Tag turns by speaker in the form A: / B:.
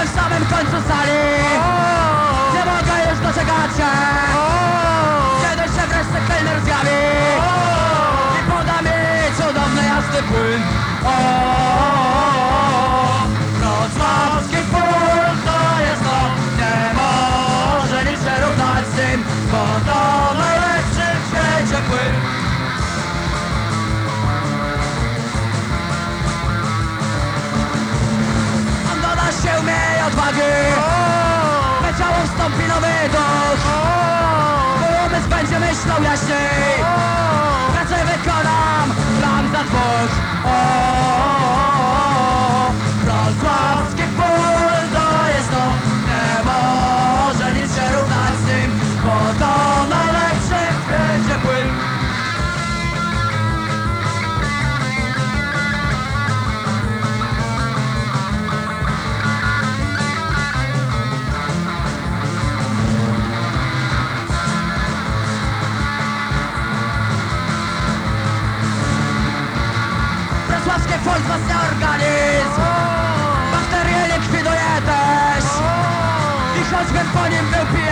A: pali Nie mogę już doczekać się? Kiedy się wreszcie kelner zjawi? I poda mi cudowny jasny płyn duch Mój umysł będzie myślał jaśniej Wrocławskie fol wzmacnia organizm. Bakterie likwiduje też I choćbym po nim był pijany